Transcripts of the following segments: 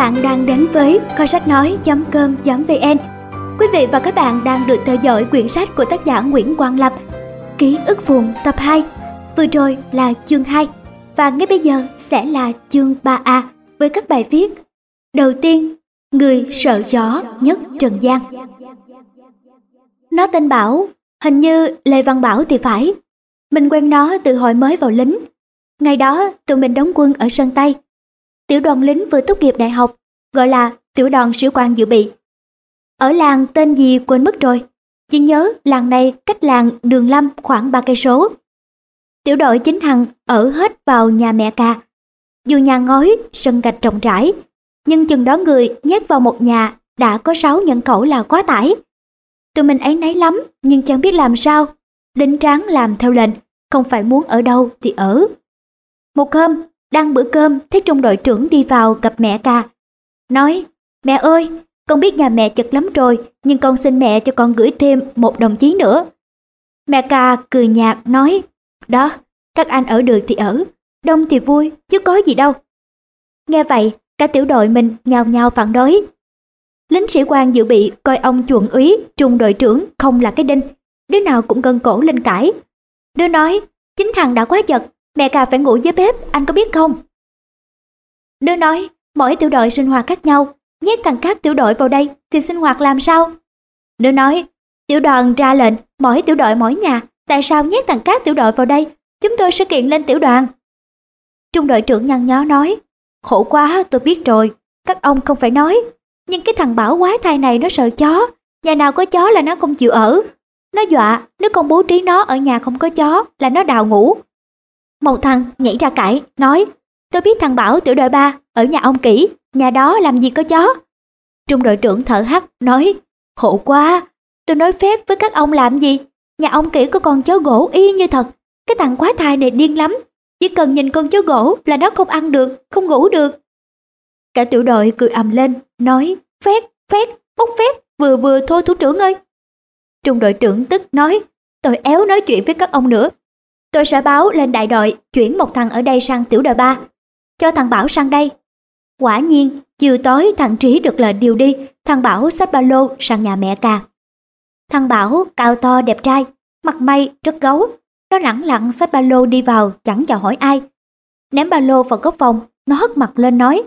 các bạn đang đến với kho sách nói.com.vn Quý vị và các bạn đang được theo dõi quyển sách của tác giả Nguyễn Quang Lập Ký ức vùng tập 2 Vừa rồi là chương 2 Và ngay bây giờ sẽ là chương 3A với các bài viết. Đầu tiên, người sợ chó nhất Trần gian. Nó tên Bảo, hình như Lê Văn Bảo thì phải. Mình quen nó từ hồi mới vào lính. Ngày đó tụi mình đóng quân ở sân Tây tiểu đoàn lính vừa tốt nghiệp đại học, gọi là tiểu đoàn sĩ quan dự bị. Ở làng tên gì quên mất rồi, chỉ nhớ làng này cách làng Đường Lâm khoảng ba cây số. Tiểu đội chính hằng ở hết vào nhà mẹ ca. Dù nhà ngói, sân gạch rộng rãi, nhưng chừng đó người nhét vào một nhà đã có sáu nhân khẩu là quá tải. Tụi mình ấy nấy lắm, nhưng chẳng biết làm sao. đinh tráng làm theo lệnh, không phải muốn ở đâu thì ở. Một hôm, đang bữa cơm, thấy trung đội trưởng đi vào gặp mẹ ca. Nói, mẹ ơi, con biết nhà mẹ chật lắm rồi, nhưng con xin mẹ cho con gửi thêm một đồng chí nữa. Mẹ ca cười nhạt nói, đó, các anh ở được thì ở, đông thì vui, chứ có gì đâu. Nghe vậy, cả tiểu đội mình nhào nhào phản đối. Lính sĩ quan dự bị coi ông chuẩn úy, trung đội trưởng không là cái đinh, đứa nào cũng gân cổ lên cãi. Đứa nói, chính thằng đã quá chật, Mẹ cà phải ngủ dưới bếp, anh có biết không? Đứa nói, mỗi tiểu đội sinh hoạt khác nhau, nhét thằng khác tiểu đội vào đây thì sinh hoạt làm sao? Đứa nói, tiểu đoàn ra lệnh, mỗi tiểu đội mỗi nhà, tại sao nhét thằng khác tiểu đội vào đây? Chúng tôi sẽ kiện lên tiểu đoàn. Trung đội trưởng nhăn nhó nói, khổ quá tôi biết rồi, các ông không phải nói. Nhưng cái thằng bảo quái thai này nó sợ chó, nhà nào có chó là nó không chịu ở. Nó dọa, nếu không bố trí nó ở nhà không có chó là nó đào ngủ, một thằng nhảy ra cãi, nói Tôi biết thằng Bảo tiểu đội ba ở nhà ông kỹ, nhà đó làm gì có chó. Trung đội trưởng thở hắt, nói Khổ quá, tôi nói phép với các ông làm gì? Nhà ông kỹ có con chó gỗ y như thật. Cái thằng quá thai này điên lắm. Chỉ cần nhìn con chó gỗ là nó không ăn được, không ngủ được. Cả tiểu đội cười ầm lên, nói Phép, phép, bốc phép, vừa vừa thôi thủ trưởng ơi. Trung đội trưởng tức nói Tôi éo nói chuyện với các ông nữa Tôi sẽ báo lên đại đội chuyển một thằng ở đây sang tiểu đội 3, cho thằng Bảo sang đây. Quả nhiên, chiều tối thằng Trí được lệnh điều đi, thằng Bảo xách ba lô sang nhà mẹ cà. Thằng Bảo cao to đẹp trai, mặt mày rất gấu, nó lẳng lặng xách ba lô đi vào chẳng chào hỏi ai. Ném ba lô vào góc phòng, nó hất mặt lên nói,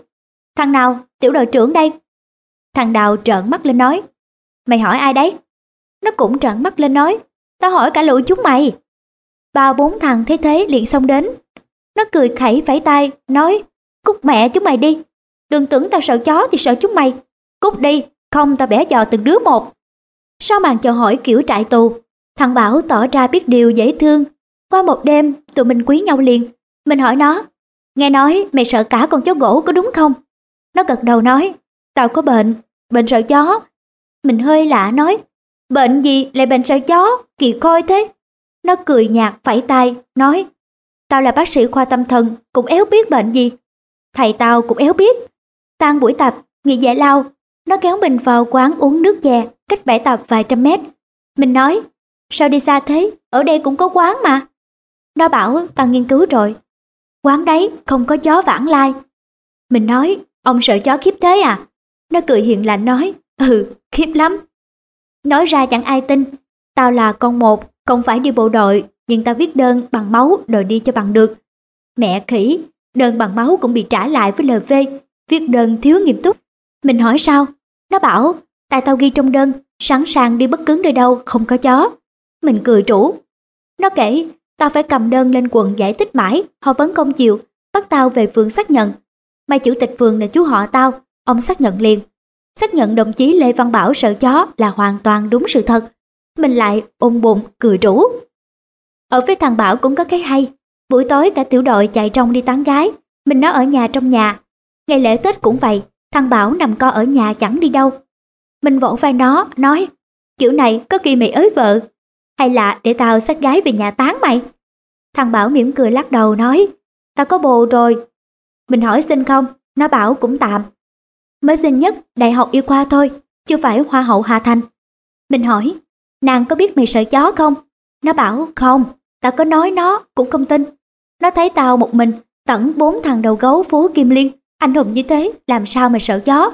thằng nào, tiểu đội trưởng đây. Thằng Đào trợn mắt lên nói, mày hỏi ai đấy? Nó cũng trợn mắt lên nói, tao hỏi cả lũ chúng mày. Ba bốn thằng thấy thế liền xông đến. Nó cười khẩy vẫy tay, nói, cút mẹ chúng mày đi. Đừng tưởng tao sợ chó thì sợ chúng mày. Cút đi, không tao bẻ giò từng đứa một. Sau màn chào hỏi kiểu trại tù, thằng Bảo tỏ ra biết điều dễ thương. Qua một đêm, tụi mình quý nhau liền. Mình hỏi nó, nghe nói mày sợ cả con chó gỗ có đúng không? Nó gật đầu nói, tao có bệnh, bệnh sợ chó. Mình hơi lạ nói, bệnh gì lại bệnh sợ chó, kỳ coi thế. Nó cười nhạt phẩy tay, nói Tao là bác sĩ khoa tâm thần, cũng éo biết bệnh gì. Thầy tao cũng éo biết. Tan buổi tập, nghỉ giải lao, nó kéo mình vào quán uống nước chè, cách bãi tập vài trăm mét. Mình nói, sao đi xa thế, ở đây cũng có quán mà. Nó bảo tao nghiên cứu rồi. Quán đấy không có chó vãng lai. Mình nói, ông sợ chó khiếp thế à? Nó cười hiền lành nói, ừ, khiếp lắm. Nói ra chẳng ai tin, tao là con một không phải đi bộ đội, nhưng tao viết đơn bằng máu rồi đi cho bằng được. Mẹ khỉ, đơn bằng máu cũng bị trả lại với lời phê, viết đơn thiếu nghiêm túc. Mình hỏi sao? Nó bảo, tại tao ghi trong đơn, sẵn sàng đi bất cứ nơi đâu không có chó. Mình cười trũ. Nó kể, tao phải cầm đơn lên quận giải thích mãi, họ vẫn không chịu, bắt tao về phường xác nhận. May chủ tịch phường là chú họ tao, ông xác nhận liền. Xác nhận đồng chí Lê Văn Bảo sợ chó là hoàn toàn đúng sự thật, mình lại ôm bụng cười rủ. Ở phía thằng Bảo cũng có cái hay, buổi tối cả tiểu đội chạy trong đi tán gái, mình nó ở nhà trong nhà. Ngày lễ Tết cũng vậy, thằng Bảo nằm co ở nhà chẳng đi đâu. Mình vỗ vai nó, nói, kiểu này có kỳ mày ới vợ, hay là để tao xách gái về nhà tán mày? Thằng Bảo mỉm cười lắc đầu nói, tao có bồ rồi. Mình hỏi xin không, nó bảo cũng tạm. Mới xin nhất đại học y khoa thôi, chưa phải hoa hậu Hà Thành. Mình hỏi, Nàng có biết mày sợ chó không? Nó bảo không, tao có nói nó cũng không tin. Nó thấy tao một mình, tận bốn thằng đầu gấu phố Kim Liên, Anh hùng như thế, làm sao mà sợ chó?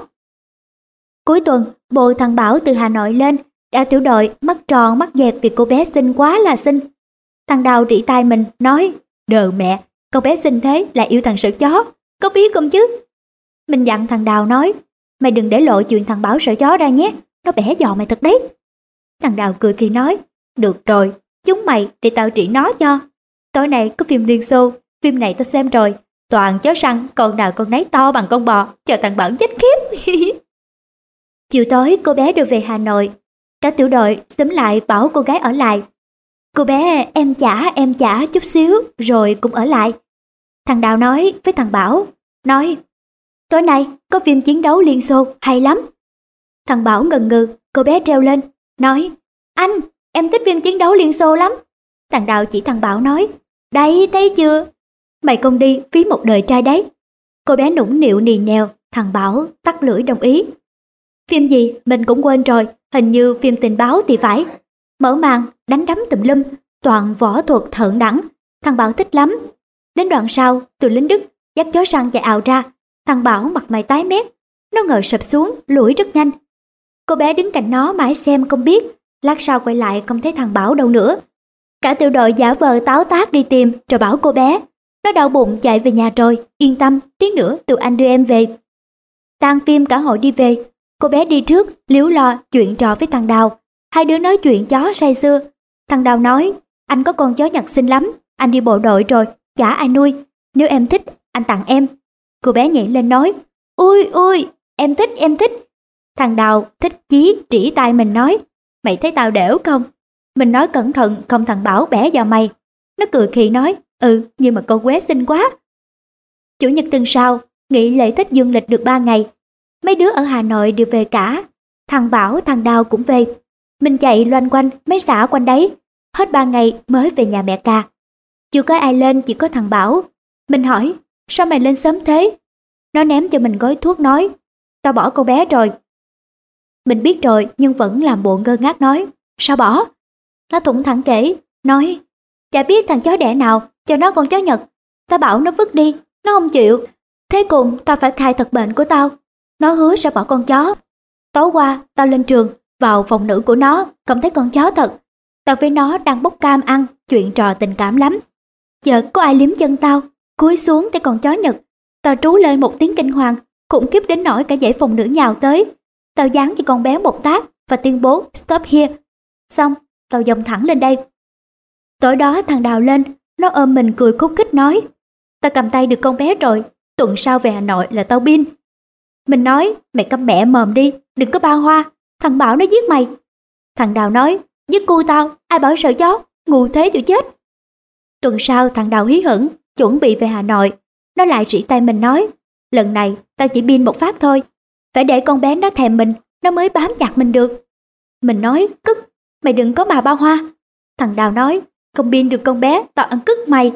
Cuối tuần, bộ thằng Bảo từ Hà Nội lên, đã tiểu đội mắt tròn mắt dẹt vì cô bé xinh quá là xinh. Thằng Đào rỉ tai mình, nói, đờ mẹ, con bé xinh thế là yêu thằng sợ chó, có biết không chứ? Mình dặn thằng Đào nói, mày đừng để lộ chuyện thằng Bảo sợ chó ra nhé, nó bẻ giò mày thật đấy. Thằng Đào cười khi nói, được rồi, chúng mày để tao trị nó cho. Tối nay có phim Liên Xô, phim này tao xem rồi, toàn chó săn, con nào con nấy to bằng con bò, chờ thằng Bảo chết khiếp. Chiều tối cô bé đưa về Hà Nội, cả tiểu đội xúm lại bảo cô gái ở lại. Cô bé em chả em chả chút xíu rồi cũng ở lại. Thằng Đào nói với thằng Bảo, nói tối nay có phim chiến đấu Liên Xô hay lắm. Thằng Bảo ngần ngừ, cô bé treo lên, nói anh, em thích phim chiến đấu Liên Xô lắm. Thằng Đào chỉ thằng Bảo nói, đây thấy chưa, mày không đi phí một đời trai đấy. Cô bé nũng nịu nì nèo, thằng Bảo tắt lưỡi đồng ý. Phim gì mình cũng quên rồi, hình như phim tình báo thì phải. Mở màn, đánh đấm tùm lum, toàn võ thuật thượng đẳng. Thằng Bảo thích lắm. Đến đoạn sau, tụi lính Đức dắt chó săn chạy ảo ra. Thằng Bảo mặt mày tái mét. Nó ngờ sập xuống, lủi rất nhanh. Cô bé đứng cạnh nó mãi xem không biết. Lát sau quay lại không thấy thằng Bảo đâu nữa. Cả tiểu đội giả vờ táo tác đi tìm rồi bảo cô bé. Nó đau bụng chạy về nhà rồi, yên tâm, tí nữa tụi anh đưa em về. Tan phim cả hội đi về, Cô bé đi trước, liếu lo chuyện trò với thằng Đào. Hai đứa nói chuyện chó say sưa. Thằng Đào nói, anh có con chó nhặt xinh lắm, anh đi bộ đội rồi, chả ai nuôi. Nếu em thích, anh tặng em. Cô bé nhảy lên nói, ui ui, em thích, em thích. Thằng Đào thích chí chỉ tay mình nói, mày thấy tao đểu không? Mình nói cẩn thận không thằng Bảo bẻ vào mày. Nó cười khì nói, ừ, nhưng mà con quế xinh quá. Chủ nhật tuần sau, nghỉ lễ Tết dương lịch được 3 ngày, Mấy đứa ở Hà Nội đều về cả. Thằng Bảo, thằng Đào cũng về. Mình chạy loanh quanh mấy xã quanh đấy. Hết ba ngày mới về nhà mẹ ca. Chưa có ai lên chỉ có thằng Bảo. Mình hỏi, sao mày lên sớm thế? Nó ném cho mình gói thuốc nói, tao bỏ cô bé rồi. Mình biết rồi nhưng vẫn làm bộ ngơ ngác nói, sao bỏ? Nó thủng thẳng kể, nói, chả biết thằng chó đẻ nào cho nó con chó Nhật. ta bảo nó vứt đi, nó không chịu. Thế cùng tao phải khai thật bệnh của tao. Nó hứa sẽ bỏ con chó. Tối qua, tao lên trường, vào phòng nữ của nó, không thấy con chó thật. Tao với nó đang bốc cam ăn, chuyện trò tình cảm lắm. Giờ có ai liếm chân tao, cúi xuống thấy con chó Nhật. Tao trú lên một tiếng kinh hoàng, khủng khiếp đến nỗi cả dãy phòng nữ nhào tới. Tao dán cho con bé một tác và tuyên bố stop here. Xong, tao dòng thẳng lên đây. Tối đó thằng Đào lên, nó ôm mình cười khúc khích nói. Tao cầm tay được con bé rồi, tuần sau về Hà Nội là tao pin. Mình nói, mày cấm mẹ mồm đi, đừng có ba hoa, thằng Bảo nó giết mày. Thằng Đào nói, giết cu tao, ai bảo sợ chó, ngu thế chịu chết. Tuần sau thằng Đào hí hửng, chuẩn bị về Hà Nội. Nó lại rỉ tay mình nói, lần này tao chỉ pin một phát thôi, phải để con bé nó thèm mình, nó mới bám chặt mình được. Mình nói, cức, mày đừng có mà ba hoa. Thằng Đào nói, không pin được con bé, tao ăn cức mày.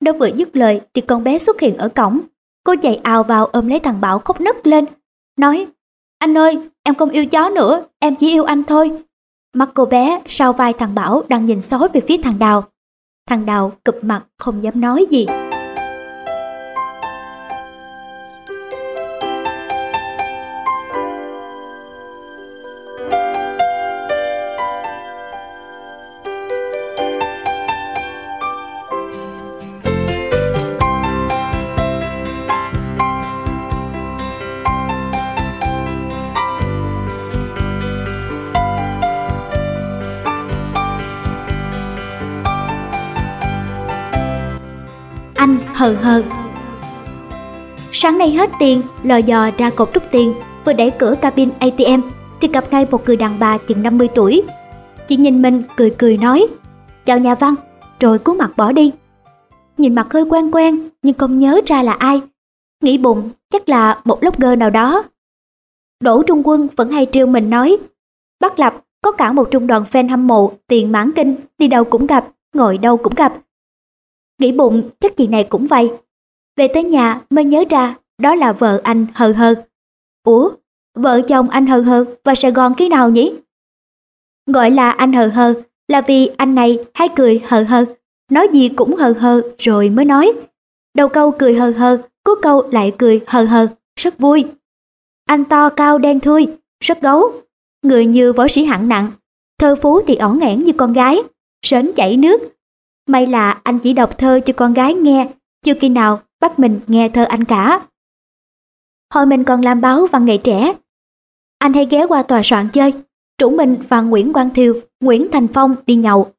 Nó vừa dứt lời thì con bé xuất hiện ở cổng, Cô chạy ào vào ôm lấy thằng Bảo khóc nấc lên, nói Anh ơi, em không yêu chó nữa, em chỉ yêu anh thôi. Mắt cô bé sau vai thằng Bảo đang nhìn xói về phía thằng Đào. Thằng Đào cụp mặt không dám nói gì. Hờ hờ Sáng nay hết tiền, lò dò ra cột rút tiền, vừa đẩy cửa cabin ATM thì gặp ngay một người đàn bà chừng 50 tuổi. Chị nhìn mình cười cười nói, chào nhà văn, rồi cú mặt bỏ đi. Nhìn mặt hơi quen quen nhưng không nhớ ra là ai. Nghĩ bụng chắc là một blogger nào đó. Đỗ Trung Quân vẫn hay trêu mình nói, bắt Lập có cả một trung đoàn fan hâm mộ tiền mãn kinh, đi đâu cũng gặp, ngồi đâu cũng gặp, Nghĩ bụng chắc chị này cũng vậy. Về tới nhà mới nhớ ra đó là vợ anh hờ hờ. Ủa, vợ chồng anh hờ hờ và Sài Gòn khi nào nhỉ? Gọi là anh hờ hờ là vì anh này hay cười hờ hờ, nói gì cũng hờ hờ rồi mới nói. Đầu câu cười hờ hờ cuối câu lại cười hờ hờ, rất vui. Anh to cao đen thui, rất gấu. Người như võ sĩ hạng nặng, thơ phú thì ỏn nghẽn như con gái, sến chảy nước. May là anh chỉ đọc thơ cho con gái nghe, chưa khi nào bắt mình nghe thơ anh cả. Hồi mình còn làm báo văn nghệ trẻ, anh hay ghé qua tòa soạn chơi, Chủ Minh và Nguyễn Quang Thiều, Nguyễn Thành Phong đi nhậu.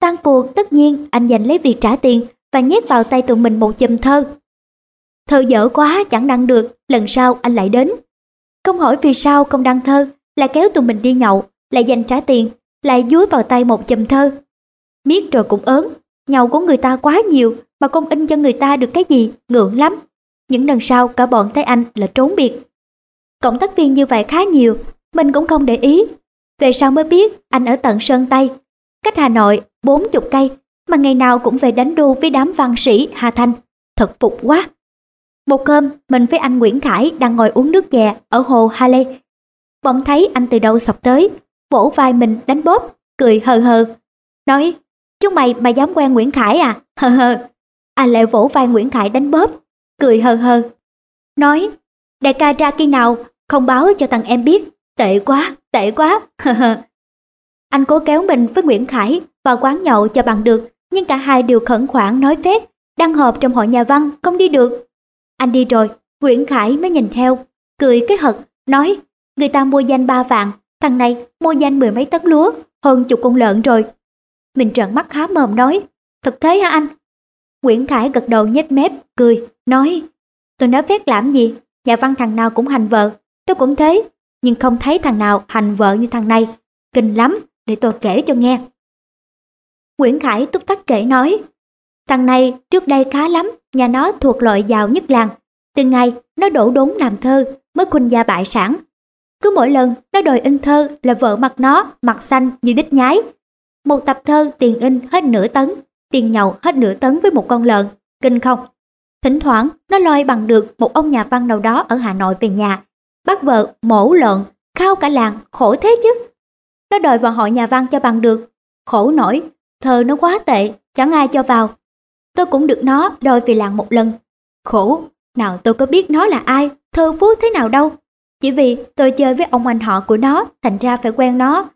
Tan cuộc tất nhiên anh giành lấy việc trả tiền và nhét vào tay tụi mình một chùm thơ. Thơ dở quá chẳng đăng được, lần sau anh lại đến. Không hỏi vì sao không đăng thơ, lại kéo tụi mình đi nhậu, lại dành trả tiền, lại dúi vào tay một chùm thơ. Miết rồi cũng ớn, nhậu của người ta quá nhiều mà không in cho người ta được cái gì, ngượng lắm. Những lần sau cả bọn thấy anh là trốn biệt. Cộng tác viên như vậy khá nhiều, mình cũng không để ý. Về sau mới biết anh ở tận Sơn Tây, cách Hà Nội 40 cây, mà ngày nào cũng về đánh đu với đám văn sĩ Hà Thanh. Thật phục quá. Một hôm, mình với anh Nguyễn Khải đang ngồi uống nước chè ở hồ Hà Lê. Bỗng thấy anh từ đâu sọc tới, vỗ vai mình đánh bóp, cười hờ hờ. Nói, chúng mày mà dám quen Nguyễn Khải à? Hờ hờ. À, anh lại vỗ vai Nguyễn Khải đánh bóp, cười hờ hờ. Nói, đại ca ra khi nào, không báo cho thằng em biết. Tệ quá, tệ quá. anh cố kéo mình với Nguyễn Khải vào quán nhậu cho bằng được, nhưng cả hai đều khẩn khoản nói phép, đăng họp trong hội nhà văn, không đi được. Anh đi rồi, Nguyễn Khải mới nhìn theo, cười cái hật, nói, người ta mua danh ba vạn, thằng này mua danh mười mấy tấn lúa, hơn chục con lợn rồi. Mình trợn mắt há mồm nói, thật thế hả anh? Nguyễn Khải gật đầu nhếch mép, cười, nói, tôi nói phép làm gì, nhà văn thằng nào cũng hành vợ, tôi cũng thế, nhưng không thấy thằng nào hành vợ như thằng này. Kinh lắm, để tôi kể cho nghe. Nguyễn Khải túc tắc kể nói, thằng này trước đây khá lắm, nhà nó thuộc loại giàu nhất làng. Từ ngày nó đổ đốn làm thơ mới khuynh gia bại sản. Cứ mỗi lần nó đòi in thơ là vợ mặt nó mặt xanh như đít nhái. Một tập thơ tiền in hết nửa tấn, tiền nhậu hết nửa tấn với một con lợn. Kinh không? Thỉnh thoảng nó loi bằng được một ông nhà văn nào đó ở Hà Nội về nhà. Bắt vợ mổ lợn, khao cả làng, khổ thế chứ. Nó đòi vào hội nhà văn cho bằng được. Khổ nổi, thơ nó quá tệ, chẳng ai cho vào. Tôi cũng được nó đòi về làng một lần. Khổ, nào tôi có biết nó là ai, thơ phú thế nào đâu. Chỉ vì tôi chơi với ông anh họ của nó, thành ra phải quen nó.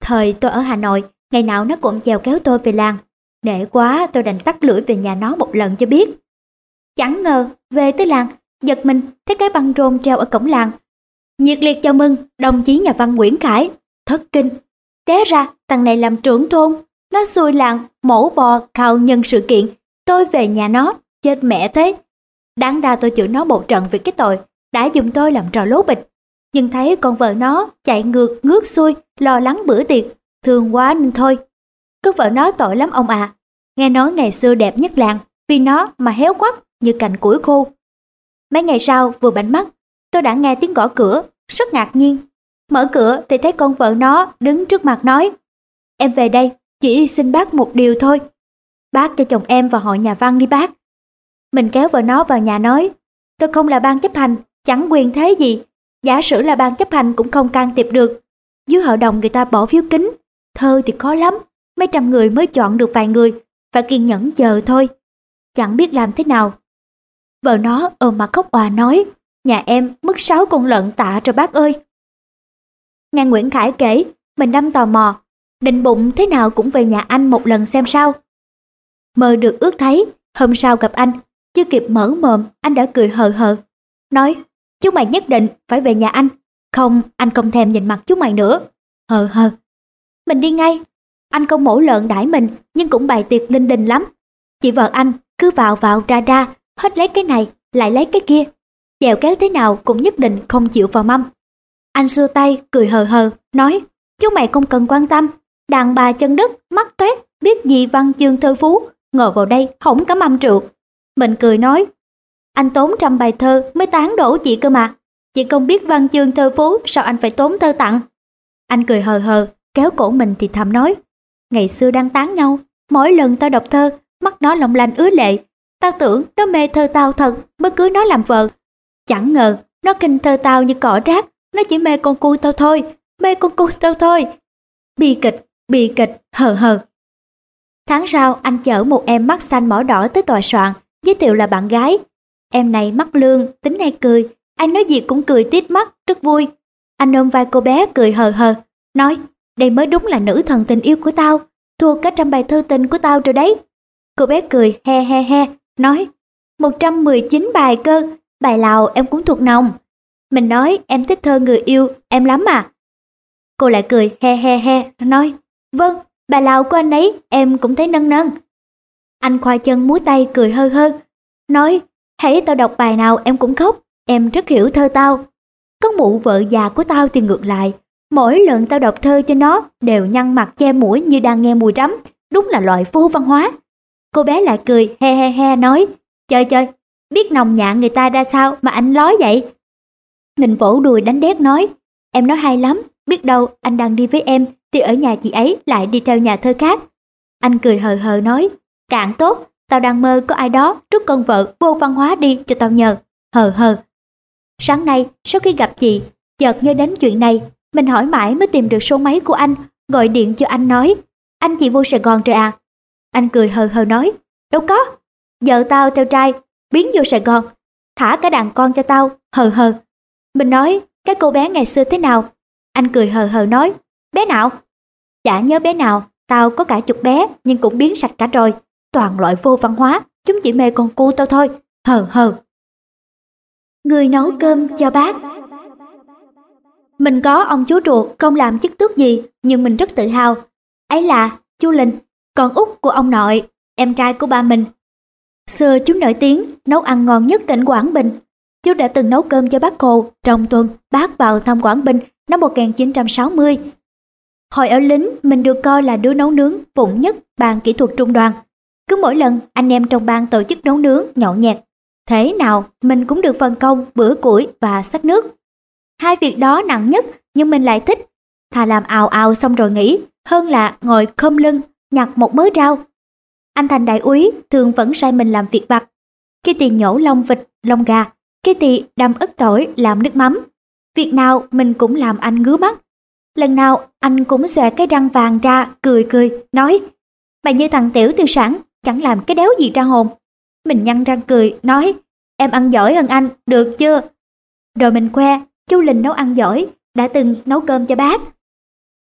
Thời tôi ở Hà Nội, ngày nào nó cũng chèo kéo tôi về làng. Nể quá tôi đành tắt lưỡi về nhà nó một lần cho biết. Chẳng ngờ, về tới làng, giật mình thấy cái băng rôn treo ở cổng làng. Nhiệt liệt chào mừng đồng chí nhà văn Nguyễn Khải, thất kinh. Té ra thằng này làm trưởng thôn, nó xui làng mổ bò khao nhân sự kiện, tôi về nhà nó, chết mẹ thế. Đáng đa tôi chửi nó một trận vì cái tội, đã dùng tôi làm trò lố bịch. Nhưng thấy con vợ nó chạy ngược ngước xuôi, lo lắng bữa tiệc, thương quá nên thôi. Cứ vợ nó tội lắm ông à, nghe nói ngày xưa đẹp nhất làng, vì nó mà héo quắc như cành củi khô. Mấy ngày sau vừa bảnh mắt, tôi đã nghe tiếng gõ cửa, rất ngạc nhiên. Mở cửa thì thấy con vợ nó đứng trước mặt nói, em về đây, chỉ xin bác một điều thôi. Bác cho chồng em vào hội nhà văn đi bác. Mình kéo vợ nó vào nhà nói, tôi không là ban chấp hành, chẳng quyền thế gì. Giả sử là ban chấp hành cũng không can thiệp được. Dưới hội đồng người ta bỏ phiếu kính, thơ thì khó lắm, mấy trăm người mới chọn được vài người, phải kiên nhẫn chờ thôi. Chẳng biết làm thế nào. Vợ nó ôm mặt khóc òa nói, nhà em mất sáu con lợn tạ rồi bác ơi. Nghe Nguyễn Khải kể, mình đâm tò mò, định bụng thế nào cũng về nhà anh một lần xem sao. Mơ được ước thấy, hôm sau gặp anh, chưa kịp mở mồm, anh đã cười hờ hờ. Nói, chú mày nhất định phải về nhà anh, không anh không thèm nhìn mặt chú mày nữa. Hờ hờ. Mình đi ngay, anh không mổ lợn đãi mình nhưng cũng bày tiệc linh đình lắm. Chị vợ anh cứ vào vào ra ra, hết lấy cái này, lại lấy cái kia. dèo kéo thế nào cũng nhất định không chịu vào mâm. Anh xua tay, cười hờ hờ, nói, chú mày không cần quan tâm, đàn bà chân đất, mắt toét, biết gì văn chương thơ phú, ngồi vào đây hỏng cả mâm rượu. Mình cười nói, anh tốn trăm bài thơ mới tán đổ chị cơ mà. Chị không biết văn chương thơ phú, sao anh phải tốn thơ tặng? Anh cười hờ hờ, kéo cổ mình thì thầm nói, ngày xưa đang tán nhau, mỗi lần tao đọc thơ, mắt nó long lanh ứa lệ. Tao tưởng nó mê thơ tao thật, mới cưới nó làm vợ. Chẳng ngờ, nó kinh thơ tao như cỏ rác, nó chỉ mê con cu tao thôi, mê con cu tao thôi. Bi kịch, bi kịch, hờ hờ. Tháng sau, anh chở một em mắt xanh mỏ đỏ tới tòa soạn, giới thiệu là bạn gái. Em này mắt lương, tính hay cười, anh nói gì cũng cười tít mắt, rất vui. Anh ôm vai cô bé cười hờ hờ, nói, đây mới đúng là nữ thần tình yêu của tao, thua cả trăm bài thơ tình của tao rồi đấy. Cô bé cười he he he, nói, 119 bài cơ, bài lào em cũng thuộc nòng. Mình nói em thích thơ người yêu, em lắm à. Cô lại cười he he he, nói, vâng, bài lào của anh ấy em cũng thấy nâng nâng. Anh khoa chân múa tay cười hơ hơ, nói, hãy tao đọc bài nào em cũng khóc, em rất hiểu thơ tao. Con mụ vợ già của tao thì ngược lại, mỗi lần tao đọc thơ cho nó đều nhăn mặt che mũi như đang nghe mùi rắm, đúng là loại vô văn hóa. Cô bé lại cười he he he nói, chơi chơi, biết nồng nhạn người ta ra sao mà anh lói vậy. Mình vỗ đùi đánh đét nói, em nói hay lắm, biết đâu anh đang đi với em thì ở nhà chị ấy lại đi theo nhà thơ khác. Anh cười hờ hờ nói, cạn tốt, tao đang mơ có ai đó trút con vợ vô văn hóa đi cho tao nhờ, hờ hờ. Sáng nay, sau khi gặp chị, chợt nhớ đến chuyện này, mình hỏi mãi mới tìm được số máy của anh, gọi điện cho anh nói, anh chị vô Sài Gòn rồi à? Anh cười hờ hờ nói, đâu có, vợ tao theo trai, biến vô Sài Gòn, thả cả đàn con cho tao, hờ hờ. Mình nói, cái cô bé ngày xưa thế nào? Anh cười hờ hờ nói, bé nào? Chả nhớ bé nào, tao có cả chục bé nhưng cũng biến sạch cả rồi. Toàn loại vô văn hóa, chúng chỉ mê con cu tao thôi, hờ hờ. Người nấu cơm cho bác mình có ông chú ruột không làm chức tước gì nhưng mình rất tự hào. Ấy là chú Linh, con út của ông nội, em trai của ba mình. Xưa chú nổi tiếng nấu ăn ngon nhất tỉnh Quảng Bình. Chú đã từng nấu cơm cho bác Hồ trong tuần bác vào thăm Quảng Bình năm 1960. Hồi ở lính, mình được coi là đứa nấu nướng vụng nhất ban kỹ thuật trung đoàn. Cứ mỗi lần anh em trong ban tổ chức nấu nướng nhậu nhẹt, thế nào mình cũng được phân công bữa củi và xách nước. Hai việc đó nặng nhất nhưng mình lại thích. Thà làm ào ào xong rồi nghỉ, hơn là ngồi khom lưng nhặt một mớ rau. Anh Thành đại úy thường vẫn sai mình làm việc vặt. Khi thì nhổ lông vịt, lông gà, khi thì đâm ức tỏi làm nước mắm. Việc nào mình cũng làm anh ngứa mắt. Lần nào anh cũng xòe cái răng vàng ra, cười cười, nói Mày như thằng tiểu tư sản, chẳng làm cái đéo gì ra hồn. Mình nhăn răng cười, nói Em ăn giỏi hơn anh, được chưa? Rồi mình khoe, chú Linh nấu ăn giỏi, đã từng nấu cơm cho bác.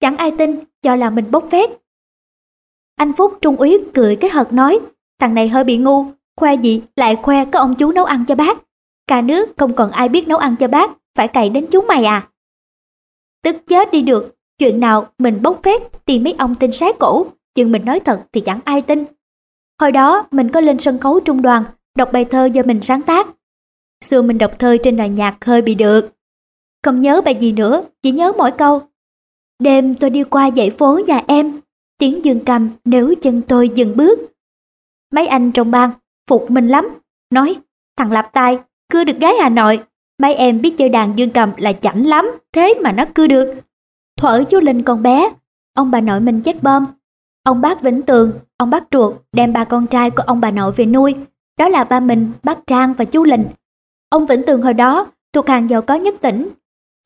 Chẳng ai tin, cho là mình bốc phét. Anh Phúc trung úy cười cái hợt nói, thằng này hơi bị ngu, khoe gì lại khoe có ông chú nấu ăn cho bác. Cả nước không còn ai biết nấu ăn cho bác, phải cày đến chúng mày à. Tức chết đi được, chuyện nào mình bốc phét thì mấy ông tin sát cổ, chừng mình nói thật thì chẳng ai tin. Hồi đó mình có lên sân khấu trung đoàn, đọc bài thơ do mình sáng tác. Xưa mình đọc thơ trên đoàn nhạc hơi bị được. Không nhớ bài gì nữa, chỉ nhớ mỗi câu. Đêm tôi đi qua dãy phố nhà em, tiếng dương cầm nếu chân tôi dừng bước. Mấy anh trong ban phục mình lắm, nói thằng Lạp Tai cưa được gái Hà Nội, mấy em biết chơi đàn dương cầm là chảnh lắm, thế mà nó cưa được. Thuở chú Linh còn bé, ông bà nội mình chết bom. Ông bác Vĩnh Tường, ông bác Truột đem ba con trai của ông bà nội về nuôi, đó là ba mình, bác Trang và chú Linh. Ông Vĩnh Tường hồi đó thuộc hàng giàu có nhất tỉnh.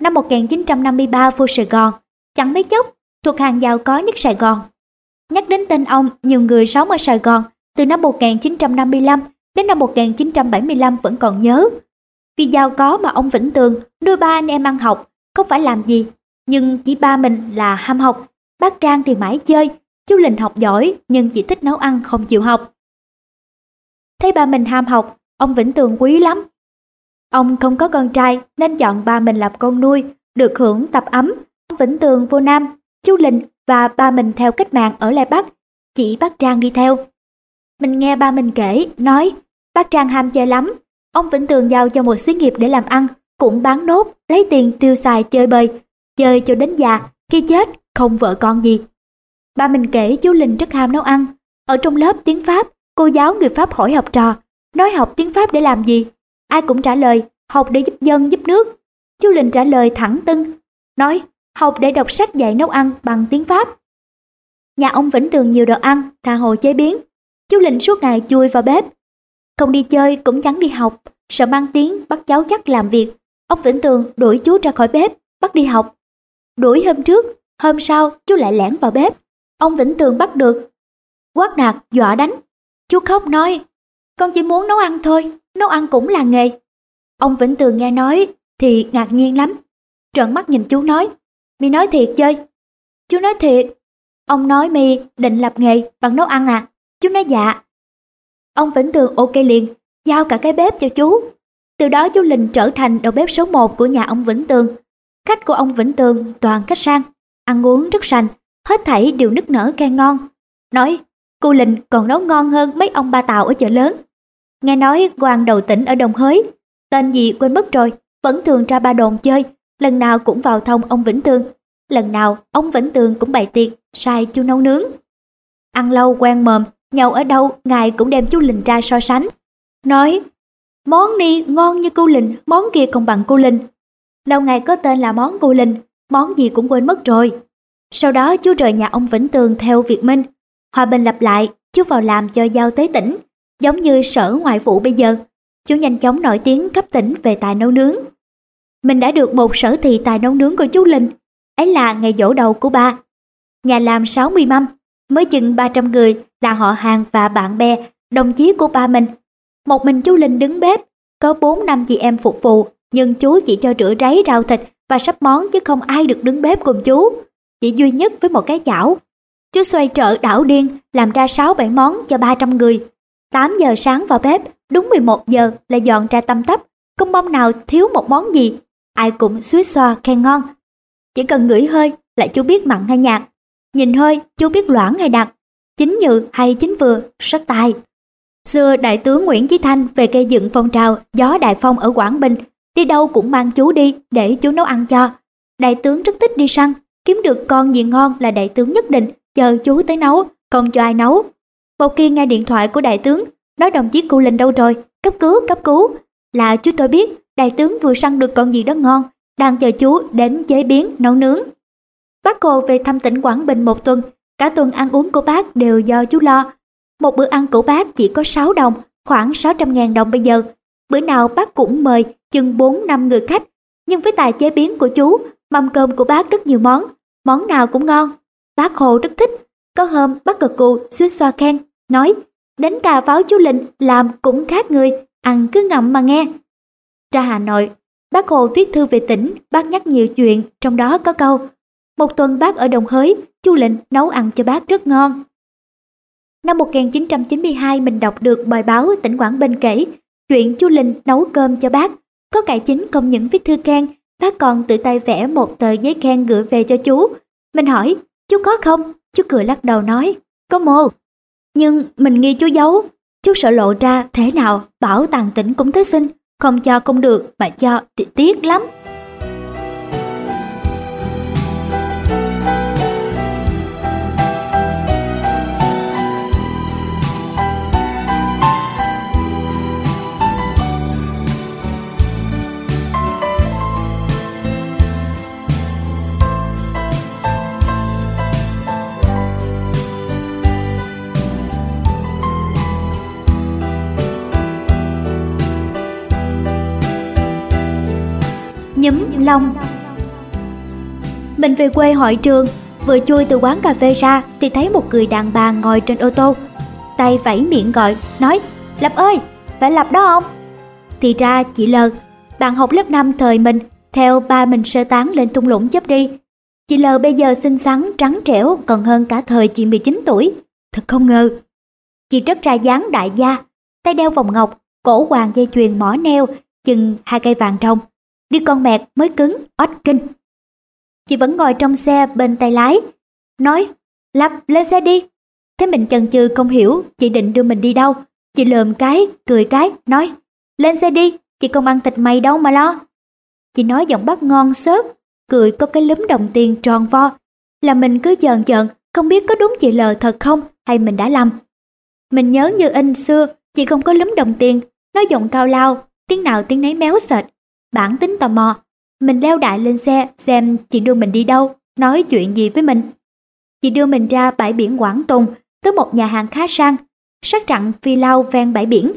Năm 1953 vô Sài Gòn, chẳng mấy chốc thuộc hàng giàu có nhất Sài Gòn. Nhắc đến tên ông, nhiều người sống ở Sài Gòn từ năm 1955 đến năm 1975 vẫn còn nhớ. Vì giàu có mà ông Vĩnh Tường đưa ba anh em ăn học, không phải làm gì, nhưng chỉ ba mình là ham học, bác Trang thì mãi chơi, chú Linh học giỏi nhưng chỉ thích nấu ăn không chịu học. Thấy ba mình ham học, ông Vĩnh Tường quý lắm. Ông không có con trai nên chọn ba mình làm con nuôi, được hưởng tập ấm. Ông Vĩnh Tường vô Nam, chú Linh và ba mình theo cách mạng ở Lai Bắc, chỉ bác Trang đi theo. Mình nghe ba mình kể, nói, bác Trang ham chơi lắm. Ông Vĩnh Tường giao cho một xí nghiệp để làm ăn, cũng bán nốt, lấy tiền tiêu xài chơi bời, chơi cho đến già, khi chết không vợ con gì. Ba mình kể chú Linh rất ham nấu ăn. Ở trong lớp tiếng Pháp, cô giáo người Pháp hỏi học trò, nói học tiếng Pháp để làm gì? Ai cũng trả lời, học để giúp dân giúp nước. Chú Linh trả lời thẳng tưng, nói học để đọc sách dạy nấu ăn bằng tiếng Pháp. Nhà ông Vĩnh Tường nhiều đồ ăn, tha hồ chế biến. Chú Linh suốt ngày chui vào bếp. Không đi chơi cũng chẳng đi học, sợ mang tiếng bắt cháu chắc làm việc. Ông Vĩnh Tường đuổi chú ra khỏi bếp, bắt đi học. Đuổi hôm trước, hôm sau chú lại lẻn vào bếp. Ông Vĩnh Tường bắt được. Quát nạt, dọa đánh. Chú khóc nói, con chỉ muốn nấu ăn thôi, nấu ăn cũng là nghề. Ông Vĩnh Tường nghe nói thì ngạc nhiên lắm. Trợn mắt nhìn chú nói, mi nói thiệt chơi. Chú nói thiệt. Ông nói mi định lập nghề bằng nấu ăn à? Chú nói dạ. Ông Vĩnh Tường ok liền, giao cả cái bếp cho chú. Từ đó chú Linh trở thành đầu bếp số 1 của nhà ông Vĩnh Tường. Khách của ông Vĩnh Tường toàn khách sang, ăn uống rất sành, hết thảy đều nức nở khen ngon. Nói, cô Linh còn nấu ngon hơn mấy ông ba tàu ở chợ lớn. Nghe nói quan đầu tỉnh ở Đồng Hới, tên gì quên mất rồi, vẫn thường ra ba đồn chơi, lần nào cũng vào thông ông Vĩnh Tường. Lần nào ông Vĩnh Tường cũng bày tiệc, sai chú nấu nướng. Ăn lâu quen mồm, nhậu ở đâu ngài cũng đem chú Linh ra so sánh. Nói, món ni ngon như cu Linh, món kia không bằng cu Linh. Lâu ngày có tên là món cu Linh, món gì cũng quên mất rồi. Sau đó chú rời nhà ông Vĩnh Tường theo Việt Minh. Hòa bình lặp lại, chú vào làm cho giao tế tỉnh, giống như sở ngoại vụ bây giờ. Chú nhanh chóng nổi tiếng cấp tỉnh về tài nấu nướng. Mình đã được một sở thị tài nấu nướng của chú Linh, ấy là ngày dỗ đầu của ba. Nhà làm 60 mâm, mới chừng 300 người là họ hàng và bạn bè, đồng chí của ba mình. Một mình chú Linh đứng bếp, có 4 năm chị em phục vụ, nhưng chú chỉ cho rửa ráy rau thịt và sắp món chứ không ai được đứng bếp cùng chú. Chỉ duy nhất với một cái chảo. Chú xoay trợ đảo điên, làm ra 6-7 món cho 300 người. 8 giờ sáng vào bếp, đúng 11 giờ là dọn ra tâm tấp, không bông nào thiếu một món gì. Ai cũng suýt xoa khen ngon. Chỉ cần ngửi hơi là chú biết mặn hay nhạt. Nhìn hơi, chú biết loãng hay đặc. Chính nhự hay chính vừa, rất tài. Xưa đại tướng Nguyễn Chí Thanh về cây dựng phong trào gió đại phong ở Quảng Bình, đi đâu cũng mang chú đi để chú nấu ăn cho. Đại tướng rất thích đi săn, kiếm được con gì ngon là đại tướng nhất định chờ chú tới nấu, không cho ai nấu. Một khi nghe điện thoại của đại tướng, nói đồng chí cụ Linh đâu rồi, cấp cứu, cấp cứu. Là chú tôi biết, đại tướng vừa săn được con gì đó ngon, đang chờ chú đến chế biến, nấu nướng. Bác cô về thăm tỉnh Quảng Bình một tuần, cả tuần ăn uống của bác đều do chú lo. Một bữa ăn của bác chỉ có 6 đồng, khoảng 600 ngàn đồng bây giờ. Bữa nào bác cũng mời chừng 4 năm người khách, nhưng với tài chế biến của chú, mâm cơm của bác rất nhiều món, món nào cũng ngon. Bác Hồ rất thích, có hôm bác cực cù suýt xoa khen, nói đến cà pháo chú Linh làm cũng khác người, ăn cứ ngậm mà nghe. Ra Hà Nội, bác Hồ viết thư về tỉnh, bác nhắc nhiều chuyện, trong đó có câu một tuần bác ở Đồng Hới, chú Lệnh nấu ăn cho bác rất ngon. Năm 1992 mình đọc được bài báo tỉnh Quảng Bình kể chuyện chú Linh nấu cơm cho bác. Có cải chính không những viết thư khen, bác còn tự tay vẽ một tờ giấy khen gửi về cho chú. Mình hỏi, chú có không? Chú cười lắc đầu nói, có mô. Nhưng mình nghi chú giấu, chú sợ lộ ra thế nào bảo tàng tỉnh cũng tới xin, không cho không được mà cho thì tiếc lắm. Long. Mình về quê hội trường, Vừa chui từ quán cà phê ra Thì thấy một người đàn bà ngồi trên ô tô. Tay vẫy miệng gọi, Nói, Lập ơi, phải Lập đó không? Thì ra chị L Bạn học lớp 5 thời mình, Theo ba mình sơ tán lên tung lũng chấp đi. Chị L bây giờ xinh xắn, trắng trẻo, Còn hơn cả thời chị 19 tuổi. Thật không ngờ. Chị rất ra dáng đại gia, Tay đeo vòng ngọc, Cổ hoàng dây chuyền mỏ neo Chừng hai cây vàng trong đi con mẹt mới cứng, ót kinh. Chị vẫn ngồi trong xe bên tay lái, nói, Lập lên xe đi. Thế mình chần chừ không hiểu chị định đưa mình đi đâu. Chị lườm cái, cười cái, nói, lên xe đi, chị không ăn thịt mày đâu mà lo. Chị nói giọng bắt ngon sớt, cười có cái lúm đồng tiền tròn vo. Là mình cứ chờn chờn, không biết có đúng chị lờ thật không hay mình đã lầm. Mình nhớ như in xưa, chị không có lúm đồng tiền, nói giọng cao lao, tiếng nào tiếng nấy méo sệt, Bản tính tò mò, mình leo đại lên xe xem chị đưa mình đi đâu, nói chuyện gì với mình. Chị đưa mình ra bãi biển Quảng Tùng, tới một nhà hàng khá sang, sát trận phi lao ven bãi biển.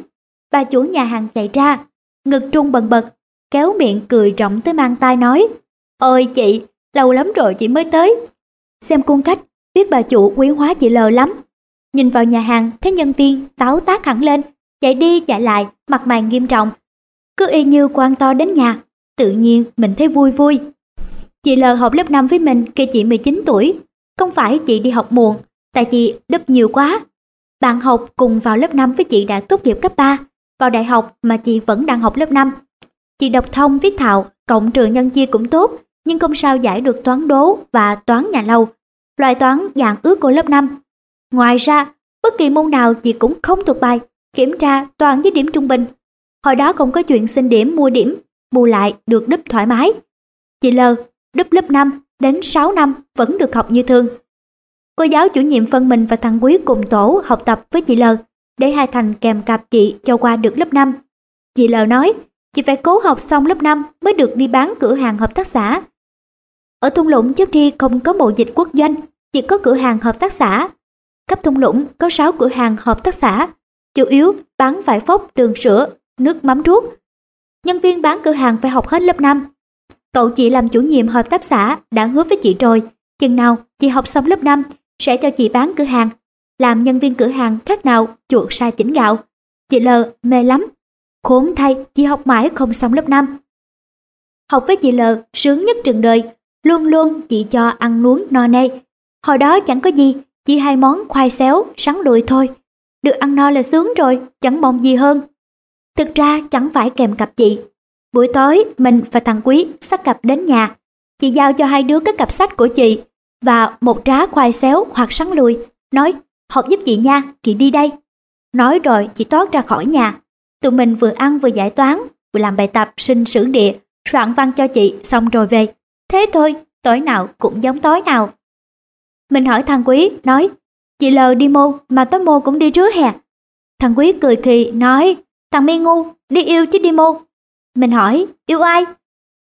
Bà chủ nhà hàng chạy ra, ngực trung bần bật, kéo miệng cười rộng tới mang tai nói, Ôi chị, lâu lắm rồi chị mới tới. Xem cung cách, biết bà chủ quý hóa chị lờ lắm. Nhìn vào nhà hàng, thấy nhân viên táo tác hẳn lên, chạy đi chạy lại, mặt mày nghiêm trọng. Cứ y như quan to đến nhà, tự nhiên mình thấy vui vui. Chị L học lớp 5 với mình khi chị 19 tuổi, không phải chị đi học muộn, tại chị đúp nhiều quá. Bạn học cùng vào lớp 5 với chị đã tốt nghiệp cấp 3, vào đại học mà chị vẫn đang học lớp 5. Chị đọc thông viết thạo, cộng trừ nhân chia cũng tốt, nhưng không sao giải được toán đố và toán nhà lâu, loại toán dạng ước của lớp 5. Ngoài ra, bất kỳ môn nào chị cũng không thuộc bài, kiểm tra toàn với điểm trung bình. Hồi đó không có chuyện xin điểm mua điểm, bù lại được đúp thoải mái. Chị L đúp lớp 5 đến 6 năm vẫn được học như thường. Cô giáo chủ nhiệm phân mình và thằng Quý cùng tổ học tập với chị L để hai thành kèm cặp chị cho qua được lớp 5. Chị L nói, chị phải cố học xong lớp 5 mới được đi bán cửa hàng hợp tác xã. Ở thung lũng trước tri không có mộ dịch quốc doanh, chỉ có cửa hàng hợp tác xã. Cấp thung lũng có 6 cửa hàng hợp tác xã, chủ yếu bán vải phốc, đường sữa, nước mắm ruốc. Nhân viên bán cửa hàng phải học hết lớp 5. Cậu chị làm chủ nhiệm hợp tác xã đã hứa với chị rồi, chừng nào chị học xong lớp 5 sẽ cho chị bán cửa hàng. Làm nhân viên cửa hàng khác nào chuột sai chỉnh gạo. Chị L mê lắm. Khốn thay, chị học mãi không xong lớp 5. Học với chị L sướng nhất trường đời, luôn luôn chị cho ăn uống no nê. Hồi đó chẳng có gì, chỉ hai món khoai xéo, sắn đùi thôi. Được ăn no là sướng rồi, chẳng mong gì hơn. Thực ra chẳng phải kèm cặp chị. Buổi tối, mình và thằng Quý xách cặp đến nhà. Chị giao cho hai đứa các cặp sách của chị và một trá khoai xéo hoặc sắn lùi, nói học giúp chị nha, chị đi đây. Nói rồi chị toát ra khỏi nhà. Tụi mình vừa ăn vừa giải toán, vừa làm bài tập sinh sử địa, soạn văn cho chị xong rồi về. Thế thôi, tối nào cũng giống tối nào. Mình hỏi thằng Quý, nói, chị L đi mô mà tối mô cũng đi trước hè. Thằng Quý cười khì, nói, thằng mi ngu, đi yêu chứ đi mô. Mình hỏi, yêu ai?